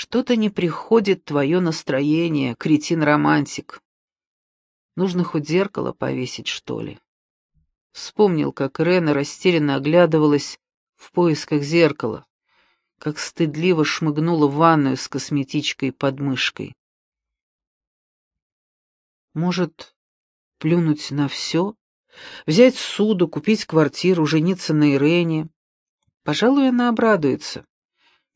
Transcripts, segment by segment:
Что-то не приходит твое настроение, кретин-романтик. Нужно хоть зеркало повесить, что ли. Вспомнил, как Рена растерянно оглядывалась в поисках зеркала, как стыдливо шмыгнула в ванную с косметичкой под мышкой. Может, плюнуть на все? Взять суду, купить квартиру, жениться на Ирене? Пожалуй, она обрадуется.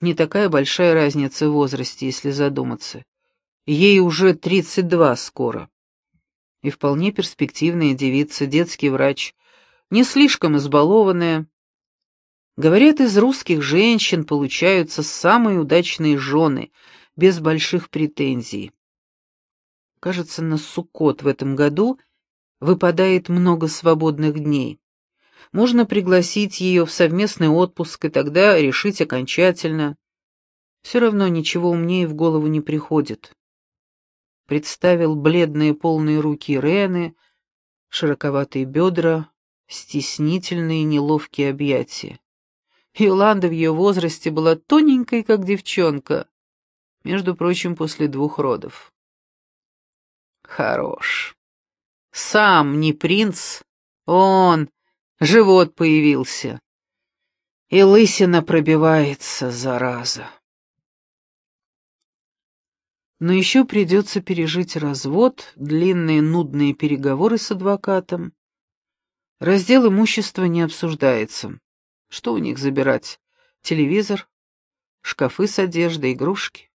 Не такая большая разница в возрасте, если задуматься. Ей уже тридцать два скоро. И вполне перспективная девица, детский врач, не слишком избалованная. Говорят, из русских женщин получаются самые удачные жены, без больших претензий. Кажется, на Суккот в этом году выпадает много свободных дней. Можно пригласить ее в совместный отпуск и тогда решить окончательно. Все равно ничего умнее в голову не приходит. Представил бледные полные руки Рены, широковатые бедра, стеснительные неловкие объятия. Йоланда в ее возрасте была тоненькой, как девчонка, между прочим, после двух родов. Хорош. Сам не принц, он, живот появился. И лысина пробивается, зараза. Но еще придется пережить развод, длинные нудные переговоры с адвокатом. Раздел имущества не обсуждается. Что у них забирать? Телевизор, шкафы с одеждой, игрушки.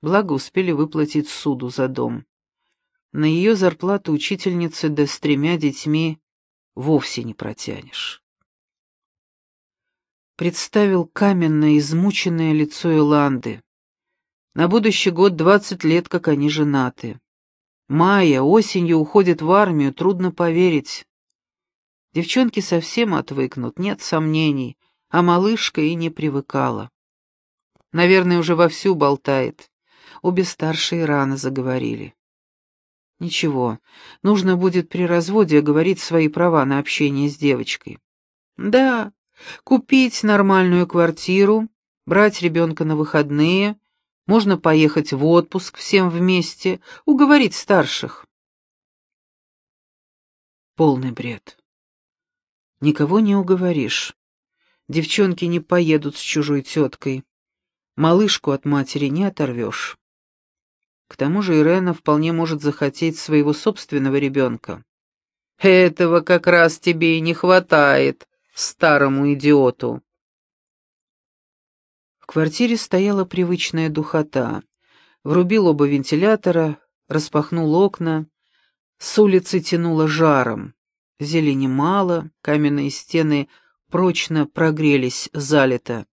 Благо успели выплатить суду за дом. На ее зарплату учительницы да с тремя детьми вовсе не протянешь. Представил каменное, измученное лицо Иланды. На будущий год двадцать лет, как они женаты. Майя осенью уходит в армию, трудно поверить. Девчонки совсем отвыкнут, нет сомнений, а малышка и не привыкала. Наверное, уже вовсю болтает. Обе старшие рано заговорили. Ничего, нужно будет при разводе оговорить свои права на общение с девочкой. Да, купить нормальную квартиру, брать ребенка на выходные, можно поехать в отпуск всем вместе, уговорить старших. Полный бред. Никого не уговоришь. Девчонки не поедут с чужой теткой. Малышку от матери не оторвешь. К тому же Ирена вполне может захотеть своего собственного ребенка. Этого как раз тебе и не хватает, старому идиоту. В квартире стояла привычная духота. Врубил оба вентилятора, распахнул окна. С улицы тянуло жаром. Зелени мало, каменные стены прочно прогрелись залито.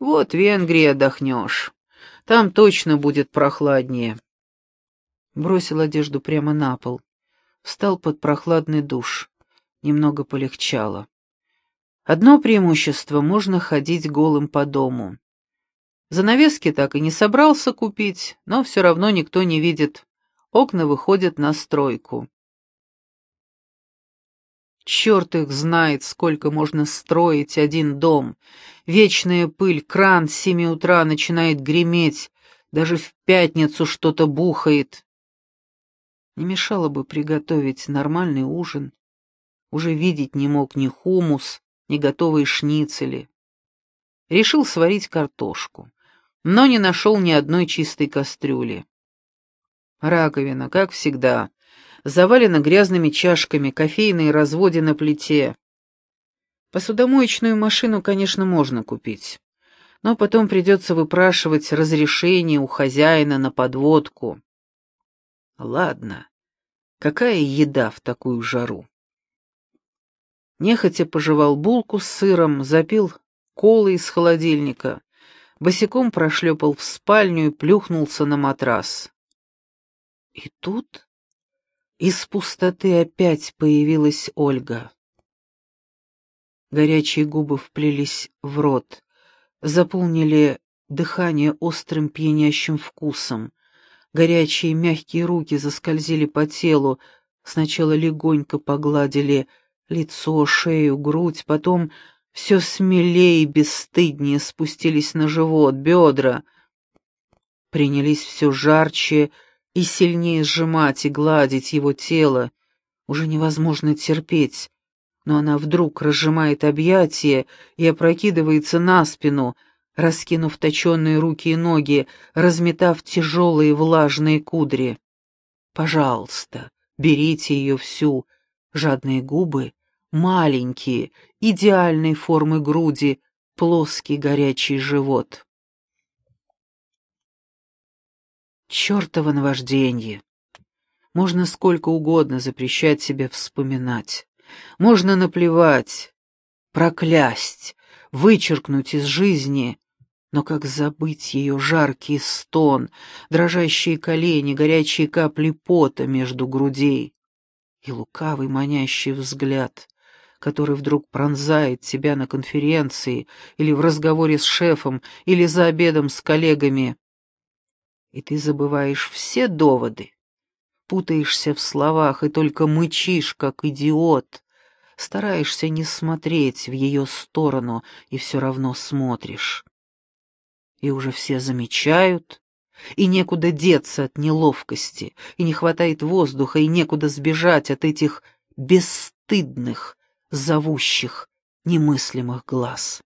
Вот в Венгрии отдохнешь. Там точно будет прохладнее. Бросил одежду прямо на пол. Встал под прохладный душ. Немного полегчало. Одно преимущество — можно ходить голым по дому. Занавески так и не собрался купить, но все равно никто не видит. Окна выходят на стройку. Черт их знает, сколько можно строить один дом. Вечная пыль, кран с семи утра начинает греметь, даже в пятницу что-то бухает. Не мешало бы приготовить нормальный ужин. Уже видеть не мог ни хумус, ни готовые шницели. Решил сварить картошку, но не нашел ни одной чистой кастрюли. Раковина, как всегда, завалена грязными чашками, кофейные разводи на плите. Посудомоечную машину, конечно, можно купить, но потом придется выпрашивать разрешение у хозяина на подводку. Ладно, какая еда в такую жару? Нехотя пожевал булку с сыром, запил колы из холодильника, босиком прошлепал в спальню и плюхнулся на матрас. И тут из пустоты опять появилась Ольга. Горячие губы вплелись в рот, заполнили дыхание острым пьянящим вкусом. Горячие мягкие руки заскользили по телу, сначала легонько погладили лицо, шею, грудь, потом Все смелее и бесстыднее спустились на живот, бедра. Принялись все жарче и сильнее сжимать и гладить его тело. Уже невозможно терпеть, но она вдруг разжимает объятия и опрокидывается на спину, раскинув точенные руки и ноги, разметав тяжелые влажные кудри. «Пожалуйста, берите ее всю, жадные губы, маленькие, идеальной формы груди, плоский горячий живот. Чёртово наважденье! Можно сколько угодно запрещать себе вспоминать. Можно наплевать, проклясть, вычеркнуть из жизни, но как забыть ее жаркий стон, дрожащие колени, горячие капли пота между грудей и лукавый манящий взгляд, который вдруг пронзает тебя на конференции или в разговоре с шефом или за обедом с коллегами. И ты забываешь все доводы, путаешься в словах и только мычишь, как идиот, стараешься не смотреть в ее сторону и все равно смотришь. И уже все замечают, и некуда деться от неловкости, и не хватает воздуха, и некуда сбежать от этих бесстыдных, зовущих, немыслимых глаз.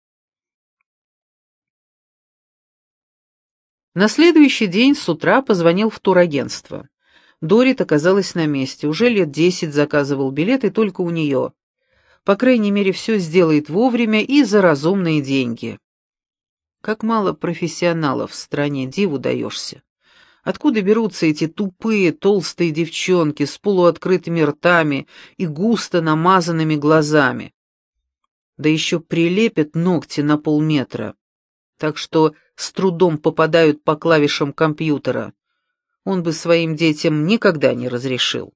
На следующий день с утра позвонил в турагентство. Дорит оказалась на месте, уже лет десять заказывал билеты только у нее. По крайней мере, все сделает вовремя и за разумные деньги. Как мало профессионалов в стране, диву даешься. Откуда берутся эти тупые, толстые девчонки с полуоткрытыми ртами и густо намазанными глазами? Да еще прилепят ногти на полметра, так что с трудом попадают по клавишам компьютера. Он бы своим детям никогда не разрешил.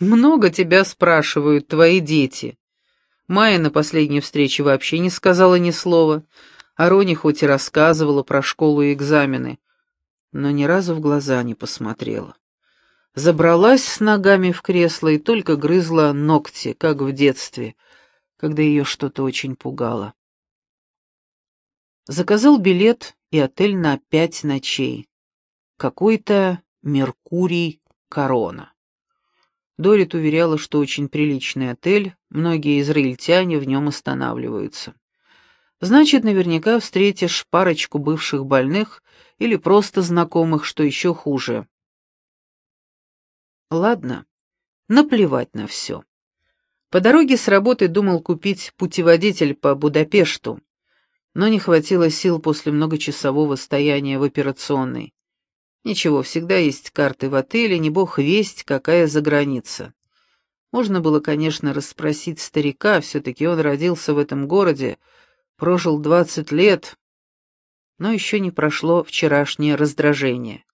«Много тебя спрашивают твои дети». Майя на последней встрече вообще не сказала ни слова — Арони хоть и рассказывала про школу и экзамены, но ни разу в глаза не посмотрела. Забралась с ногами в кресло и только грызла ногти, как в детстве, когда ее что-то очень пугало. Заказал билет и отель на пять ночей. Какой-то Меркурий Корона. Дорит уверяла, что очень приличный отель, многие израильтяне в нем останавливаются. Значит, наверняка встретишь парочку бывших больных или просто знакомых, что еще хуже. Ладно, наплевать на все. По дороге с работы думал купить путеводитель по Будапешту, но не хватило сил после многочасового стояния в операционной. Ничего, всегда есть карты в отеле, не бог весть, какая за граница. Можно было, конечно, расспросить старика, все-таки он родился в этом городе, прожил двадцать лет, но еще не прошло вчерашнее раздражение.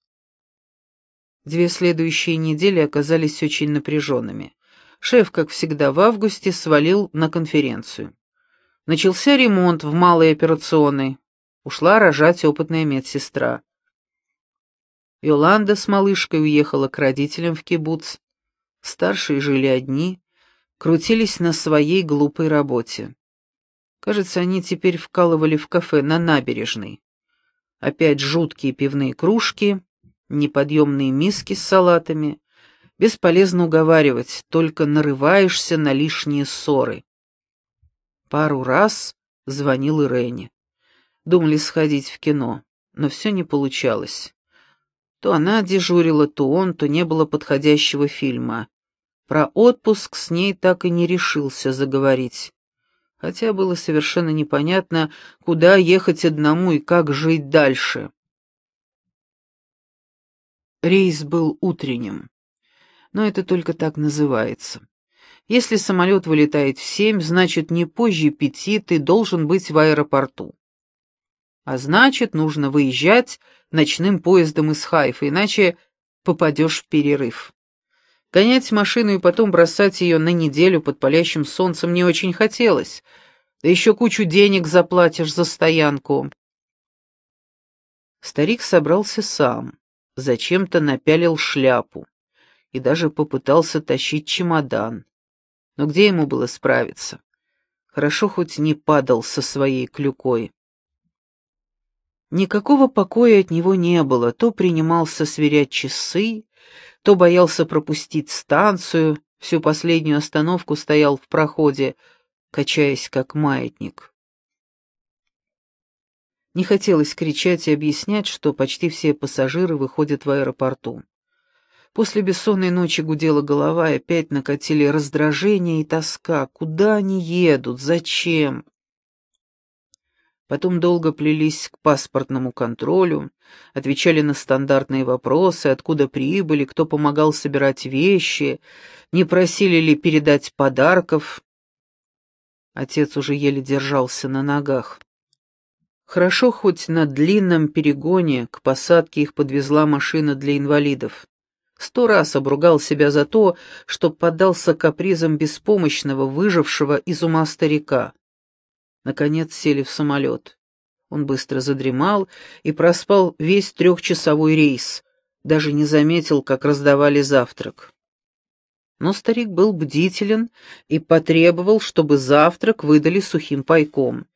Две следующие недели оказались очень напряженными. Шеф, как всегда, в августе свалил на конференцию. Начался ремонт в малой операционной. Ушла рожать опытная медсестра. Йоланда с малышкой уехала к родителям в кибуц. Старшие жили одни, крутились на своей глупой работе. Кажется, они теперь вкалывали в кафе на набережной. Опять жуткие пивные кружки, неподъемные миски с салатами. Бесполезно уговаривать, только нарываешься на лишние ссоры. Пару раз звонил Ирене. Думали сходить в кино, но все не получалось. То она дежурила, то он, то не было подходящего фильма. Про отпуск с ней так и не решился заговорить хотя было совершенно непонятно, куда ехать одному и как жить дальше. Рейс был утренним, но это только так называется. Если самолет вылетает в семь, значит, не позже пяти ты должен быть в аэропорту. А значит, нужно выезжать ночным поездом из Хайфа, иначе попадешь в перерыв. Гонять машину и потом бросать ее на неделю под палящим солнцем не очень хотелось, да еще кучу денег заплатишь за стоянку. Старик собрался сам, зачем-то напялил шляпу и даже попытался тащить чемодан. Но где ему было справиться? Хорошо хоть не падал со своей клюкой. Никакого покоя от него не было, то принимался сверять часы, то боялся пропустить станцию, всю последнюю остановку стоял в проходе, качаясь как маятник. Не хотелось кричать и объяснять, что почти все пассажиры выходят в аэропорту. После бессонной ночи гудела голова, и опять накатили раздражение и тоска. Куда они едут? Зачем? Потом долго плелись к паспортному контролю, отвечали на стандартные вопросы, откуда прибыли, кто помогал собирать вещи, не просили ли передать подарков. Отец уже еле держался на ногах. Хорошо, хоть на длинном перегоне к посадке их подвезла машина для инвалидов. Сто раз обругал себя за то, что поддался капризам беспомощного, выжившего из ума старика. Наконец сели в самолет. Он быстро задремал и проспал весь трехчасовой рейс, даже не заметил, как раздавали завтрак. Но старик был бдителен и потребовал, чтобы завтрак выдали сухим пайком.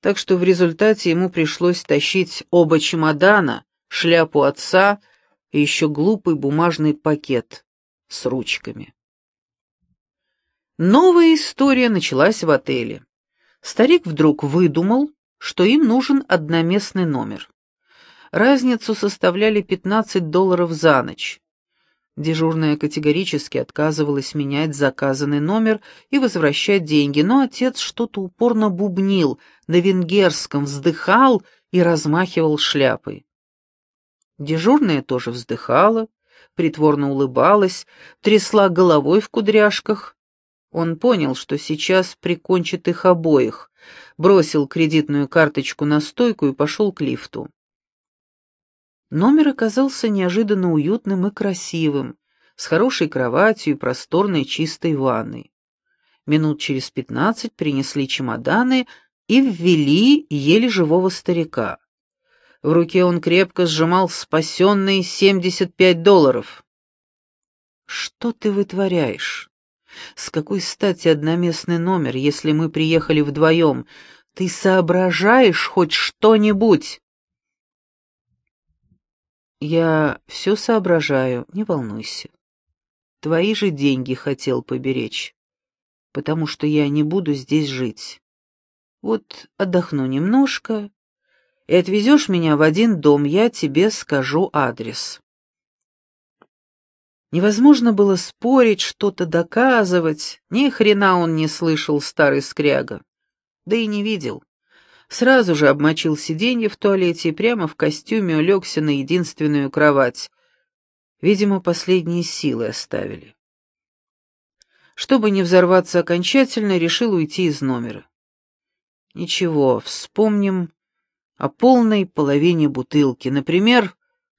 Так что в результате ему пришлось тащить оба чемодана, шляпу отца и еще глупый бумажный пакет с ручками. Новая история началась в отеле. Старик вдруг выдумал, что им нужен одноместный номер. Разницу составляли 15 долларов за ночь. Дежурная категорически отказывалась менять заказанный номер и возвращать деньги, но отец что-то упорно бубнил, на венгерском вздыхал и размахивал шляпой. Дежурная тоже вздыхала, притворно улыбалась, трясла головой в кудряшках, он понял, что сейчас прикончит их обоих, бросил кредитную карточку на стойку и пошел к лифту. Номер оказался неожиданно уютным и красивым, с хорошей кроватью и просторной чистой ванной. Минут через пятнадцать принесли чемоданы и ввели еле живого старика. В руке он крепко сжимал спасенные семьдесят пять долларов. «Что ты вытворяешь?» С какой стати одноместный номер, если мы приехали вдвоем? Ты соображаешь хоть что-нибудь?» «Я все соображаю, не волнуйся. Твои же деньги хотел поберечь, потому что я не буду здесь жить. Вот отдохну немножко, и отвезешь меня в один дом, я тебе скажу адрес». Невозможно было спорить, что-то доказывать. Ни хрена он не слышал, старый скряга. Да и не видел. Сразу же обмочил сиденье в туалете и прямо в костюме улегся на единственную кровать. Видимо, последние силы оставили. Чтобы не взорваться окончательно, решил уйти из номера. Ничего, вспомним о полной половине бутылки. Например,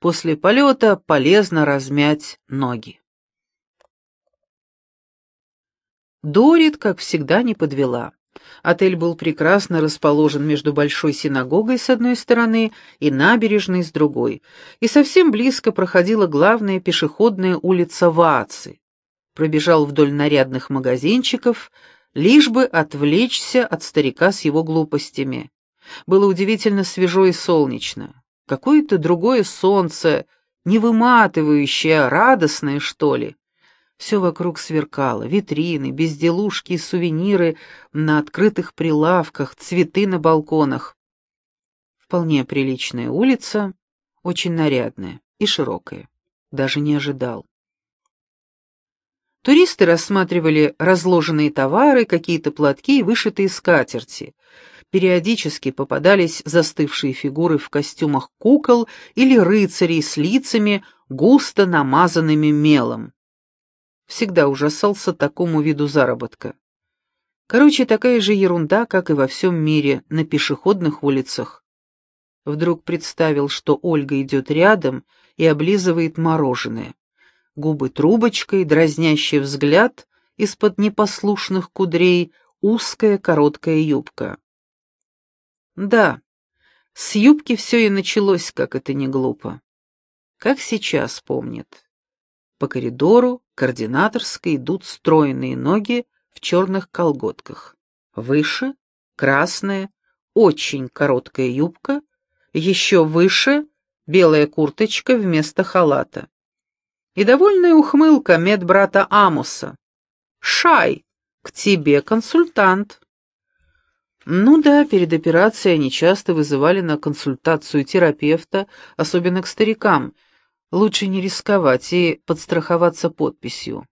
После полета полезно размять ноги. Дорит, как всегда, не подвела. Отель был прекрасно расположен между большой синагогой с одной стороны и набережной с другой, и совсем близко проходила главная пешеходная улица Вааци. Пробежал вдоль нарядных магазинчиков, лишь бы отвлечься от старика с его глупостями. Было удивительно свежо и солнечно. Какое-то другое солнце, не выматывающее, а радостное, что ли. Все вокруг сверкало, витрины, безделушки и сувениры на открытых прилавках, цветы на балконах. Вполне приличная улица, очень нарядная и широкая. Даже не ожидал. Туристы рассматривали разложенные товары, какие-то платки и вышитые скатерти — периодически попадались застывшие фигуры в костюмах кукол или рыцарей с лицами, густо намазанными мелом. Всегда ужасался такому виду заработка. Короче, такая же ерунда, как и во всем мире, на пешеходных улицах. Вдруг представил, что Ольга идет рядом и облизывает мороженое. Губы трубочкой, дразнящий взгляд, из-под непослушных кудрей узкая короткая юбка. Да, с юбки все и началось, как это не глупо. Как сейчас помнит. По коридору координаторской идут стройные ноги в черных колготках. Выше — красная, очень короткая юбка, еще выше — белая курточка вместо халата. И довольная ухмылка медбрата Амуса. «Шай, к тебе консультант». Ну да, перед операцией они часто вызывали на консультацию терапевта, особенно к старикам. Лучше не рисковать и подстраховаться подписью.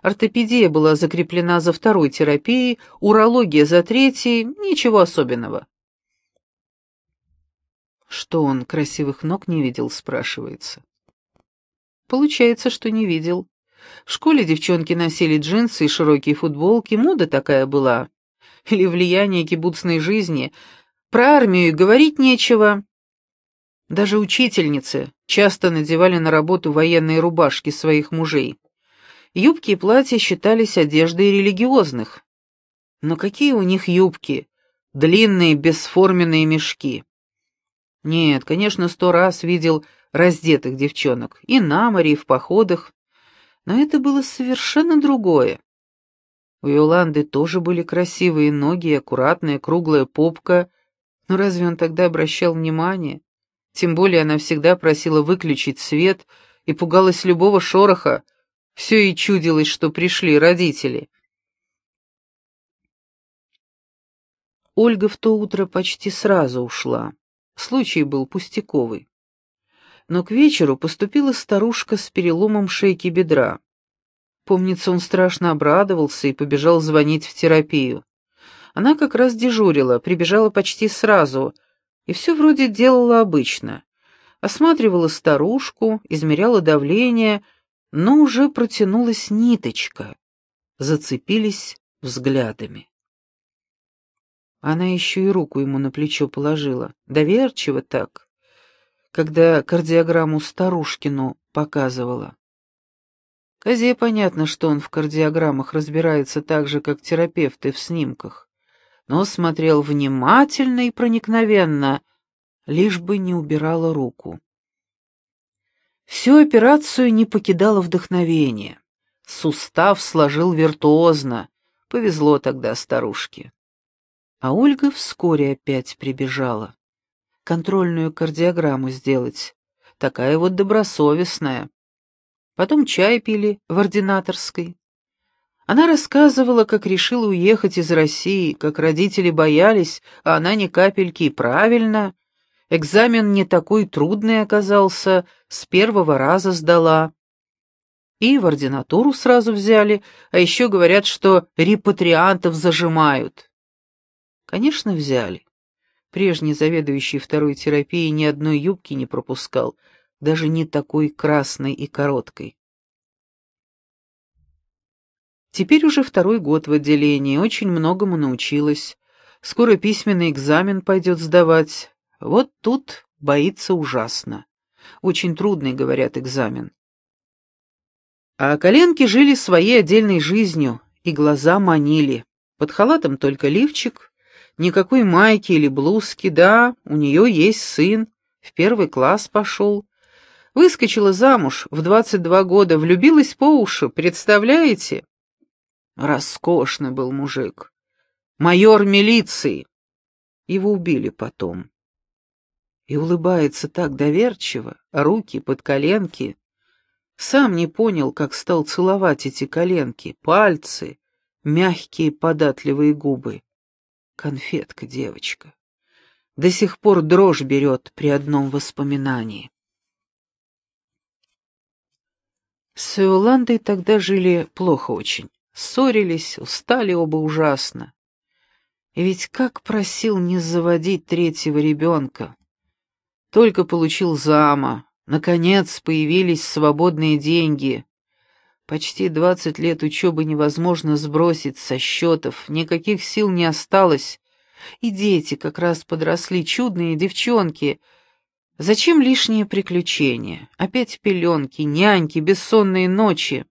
Ортопедия была закреплена за второй терапией, урология за третьей, ничего особенного. Что он красивых ног не видел, спрашивается. Получается, что не видел. В школе девчонки носили джинсы и широкие футболки, мода такая была или влияние кибуцной жизни. Про армию говорить нечего. Даже учительницы часто надевали на работу военные рубашки своих мужей. Юбки и платья считались одеждой религиозных. Но какие у них юбки? Длинные бесформенные мешки. Нет, конечно, сто раз видел раздетых девчонок, и на море, и в походах, но это было совершенно другое. У Йоланды тоже были красивые ноги и аккуратная круглая попка, но разве он тогда обращал внимание? Тем более она всегда просила выключить свет и пугалась любого шороха, все и чудилось, что пришли родители. Ольга в то утро почти сразу ушла. Случай был пустяковый. Но к вечеру поступила старушка с переломом шейки бедра. Помнится, он страшно обрадовался и побежал звонить в терапию. Она как раз дежурила, прибежала почти сразу, и все вроде делала обычно. Осматривала старушку, измеряла давление, но уже протянулась ниточка. Зацепились взглядами. Она еще и руку ему на плечо положила, доверчиво так, когда кардиограмму старушкину показывала. Козе понятно, что он в кардиограммах разбирается так же, как терапевты в снимках, но смотрел внимательно и проникновенно, лишь бы не убирала руку. Всю операцию не покидало вдохновение. Сустав сложил виртуозно, повезло тогда старушке. А Ольга вскоре опять прибежала. Контрольную кардиограмму сделать. Такая вот добросовестная потом чай пили в ординаторской. Она рассказывала, как решила уехать из России, как родители боялись, а она ни капельки, правильно. Экзамен не такой трудный оказался, с первого раза сдала. И в ординатуру сразу взяли, а еще говорят, что репатриантов зажимают. Конечно, взяли. Прежний заведующий второй терапией ни одной юбки не пропускал — даже не такой красной и короткой. Теперь уже второй год в отделении, очень многому научилась. Скоро письменный экзамен пойдет сдавать. Вот тут боится ужасно. Очень трудный, говорят, экзамен. А коленки жили своей отдельной жизнью, и глаза манили. Под халатом только лифчик, никакой майки или блузки, да, у нее есть сын, в первый класс пошел. Выскочила замуж в двадцать два года, влюбилась по уши, представляете? Роскошный был мужик. Майор милиции. Его убили потом. И улыбается так доверчиво, руки под коленки. Сам не понял, как стал целовать эти коленки, пальцы, мягкие податливые губы. Конфетка, девочка. До сих пор дрожь берет при одном воспоминании. С Иоландой тогда жили плохо очень. Ссорились, устали оба ужасно. И ведь как просил не заводить третьего ребенка. Только получил зама. Наконец появились свободные деньги. Почти двадцать лет учебы невозможно сбросить со счетов, никаких сил не осталось. И дети как раз подросли, чудные девчонки — Зачем лишние приключения? Опять пеленки, няньки, бессонные ночи.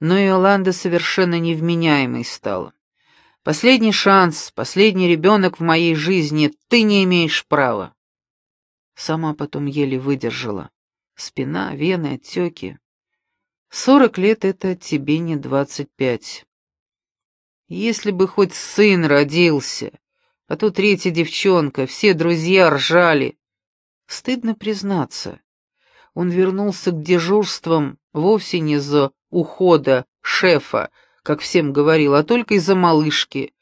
Но Иоланда совершенно невменяемой стала. Последний шанс, последний ребенок в моей жизни, ты не имеешь права. Сама потом еле выдержала. Спина, вены, отеки. Сорок лет — это тебе не двадцать пять. Если бы хоть сын родился, а то третья девчонка, все друзья ржали. Стыдно признаться, он вернулся к дежурствам вовсе не за ухода шефа, как всем говорил, а только из-за малышки.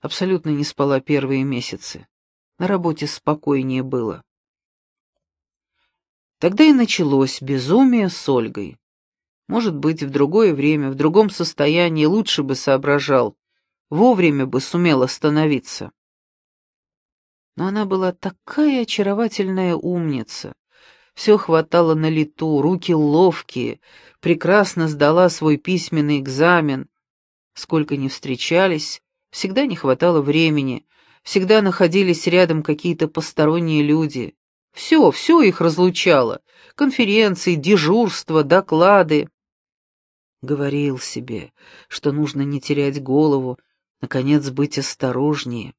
Абсолютно не спала первые месяцы. На работе спокойнее было. Тогда и началось безумие с Ольгой. Может быть, в другое время, в другом состоянии лучше бы соображал, вовремя бы сумел остановиться. Но она была такая очаровательная умница, все хватало на лету, руки ловкие, прекрасно сдала свой письменный экзамен. Сколько ни встречались, всегда не хватало времени, всегда находились рядом какие-то посторонние люди. Все, все их разлучало. Конференции, дежурства, доклады. Говорил себе, что нужно не терять голову, наконец быть осторожнее.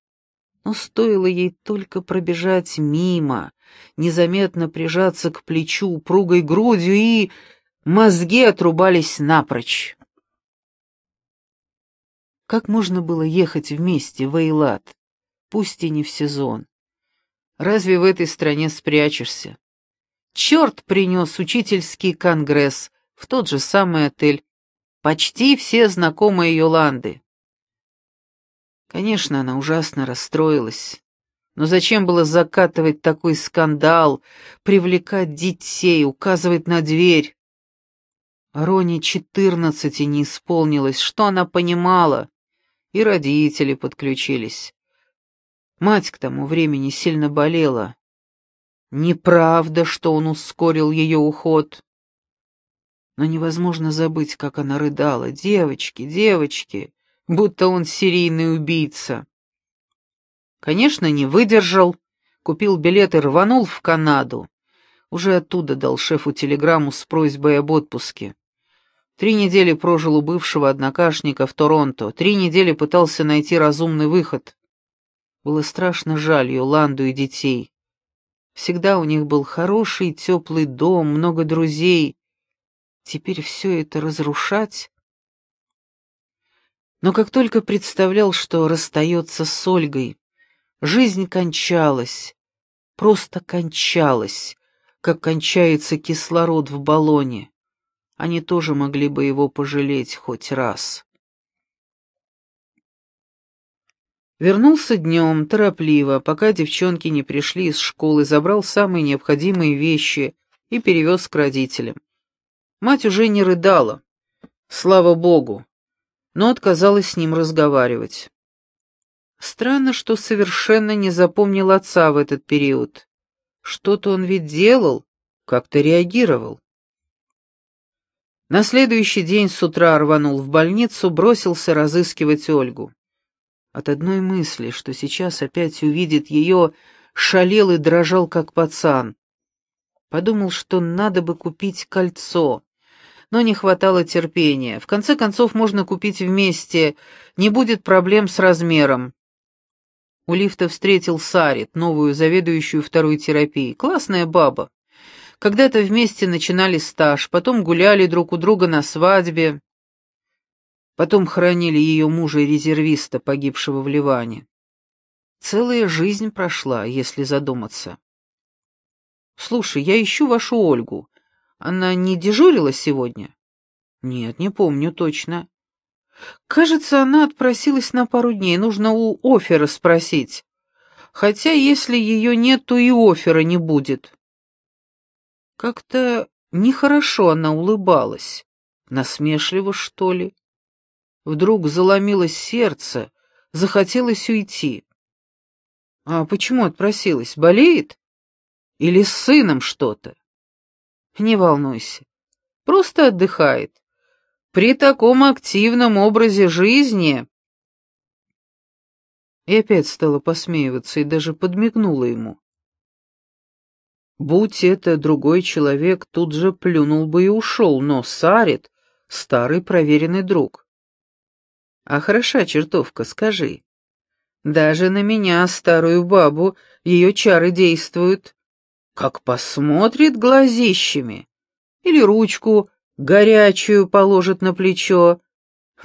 Но стоило ей только пробежать мимо, незаметно прижаться к плечу упругой грудью, и мозги отрубались напрочь. Как можно было ехать вместе в Эйлат, пусть и не в сезон? Разве в этой стране спрячешься? Черт принес учительский конгресс в тот же самый отель. Почти все знакомые Йоланды. Конечно, она ужасно расстроилась. Но зачем было закатывать такой скандал, привлекать детей, указывать на дверь? Роне четырнадцати не исполнилось, что она понимала? И родители подключились. Мать к тому времени сильно болела. Неправда, что он ускорил ее уход. Но невозможно забыть, как она рыдала. «Девочки, девочки!» Будто он серийный убийца. Конечно, не выдержал, купил билет и рванул в Канаду. Уже оттуда дал шефу телеграмму с просьбой об отпуске. Три недели прожил у бывшего однокашника в Торонто, три недели пытался найти разумный выход. Было страшно жаль Йоланду и детей. Всегда у них был хороший, теплый дом, много друзей. Теперь все это разрушать? Но как только представлял, что расстается с Ольгой, жизнь кончалась, просто кончалась, как кончается кислород в баллоне. Они тоже могли бы его пожалеть хоть раз. Вернулся днем, торопливо, пока девчонки не пришли из школы, забрал самые необходимые вещи и перевез к родителям. Мать уже не рыдала. Слава богу, но отказалась с ним разговаривать. Странно, что совершенно не запомнил отца в этот период. Что-то он ведь делал, как-то реагировал. На следующий день с утра рванул в больницу, бросился разыскивать Ольгу. От одной мысли, что сейчас опять увидит ее, шалел и дрожал, как пацан. Подумал, что надо бы купить кольцо но не хватало терпения. В конце концов, можно купить вместе, не будет проблем с размером. У лифта встретил Сарит, новую заведующую второй терапией. Классная баба. Когда-то вместе начинали стаж, потом гуляли друг у друга на свадьбе. Потом хоронили ее мужа-резервиста, погибшего в Ливане. Целая жизнь прошла, если задуматься. «Слушай, я ищу вашу Ольгу. Она не дежурила сегодня? Нет, не помню точно. Кажется, она отпросилась на пару дней. Нужно у Офера спросить. Хотя, если ее нет, то и Офера не будет. Как-то нехорошо она улыбалась. Насмешливо, что ли? Вдруг заломилось сердце, захотелось уйти. А почему отпросилась? Болеет? Или с сыном что-то? Не волнуйся. Просто отдыхает. При таком активном образе жизни...» И опять стала посмеиваться и даже подмигнула ему. Будь это другой человек, тут же плюнул бы и ушел, но Сарит — старый проверенный друг. А хороша чертовка, скажи. Даже на меня, старую бабу, ее чары действуют. Как посмотрит глазищами. Или ручку горячую положит на плечо.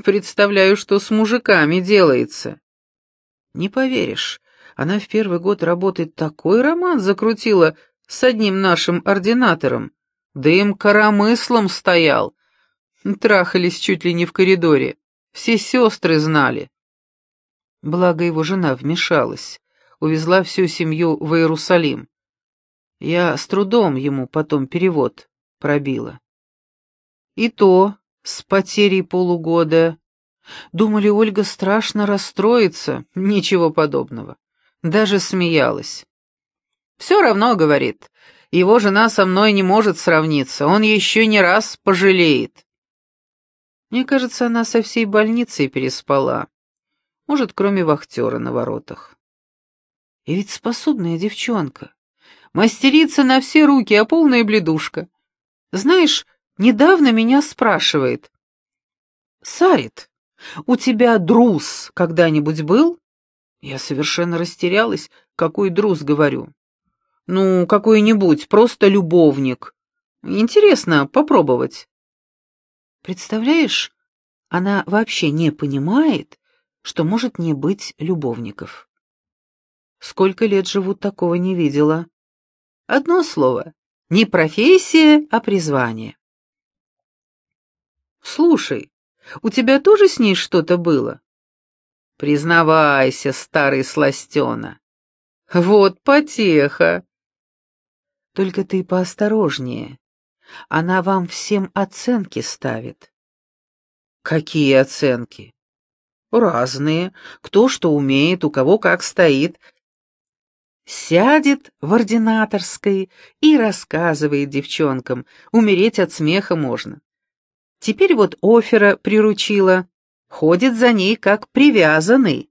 Представляю, что с мужиками делается. Не поверишь, она в первый год работы такой роман закрутила с одним нашим ординатором, да им коромыслом стоял. Трахались чуть ли не в коридоре, все сестры знали. Благо его жена вмешалась, увезла всю семью в Иерусалим. Я с трудом ему потом перевод пробила. И то с потерей полугода. Думали, Ольга страшно расстроится, ничего подобного. Даже смеялась. «Все равно, — говорит, — его жена со мной не может сравниться, он еще не раз пожалеет». Мне кажется, она со всей больницей переспала. Может, кроме вахтера на воротах. И ведь способная девчонка. Мастерица на все руки, а полная бледушка. Знаешь, недавно меня спрашивает. «Сарит, у тебя друз когда-нибудь был?» Я совершенно растерялась. Какой друз, говорю? Ну, какой-нибудь, просто любовник. Интересно попробовать. Представляешь, она вообще не понимает, что может не быть любовников. Сколько лет живут, такого не видела. Одно слово. Не профессия, а призвание. Слушай, у тебя тоже с ней что-то было? Признавайся, старый сластена. Вот потеха. Только ты поосторожнее. Она вам всем оценки ставит. Какие оценки? Разные. Кто что умеет, у кого как стоит. Сядет в ординаторской и рассказывает девчонкам. Умереть от смеха можно. Теперь вот Офера приручила ходит за ней как привязанный.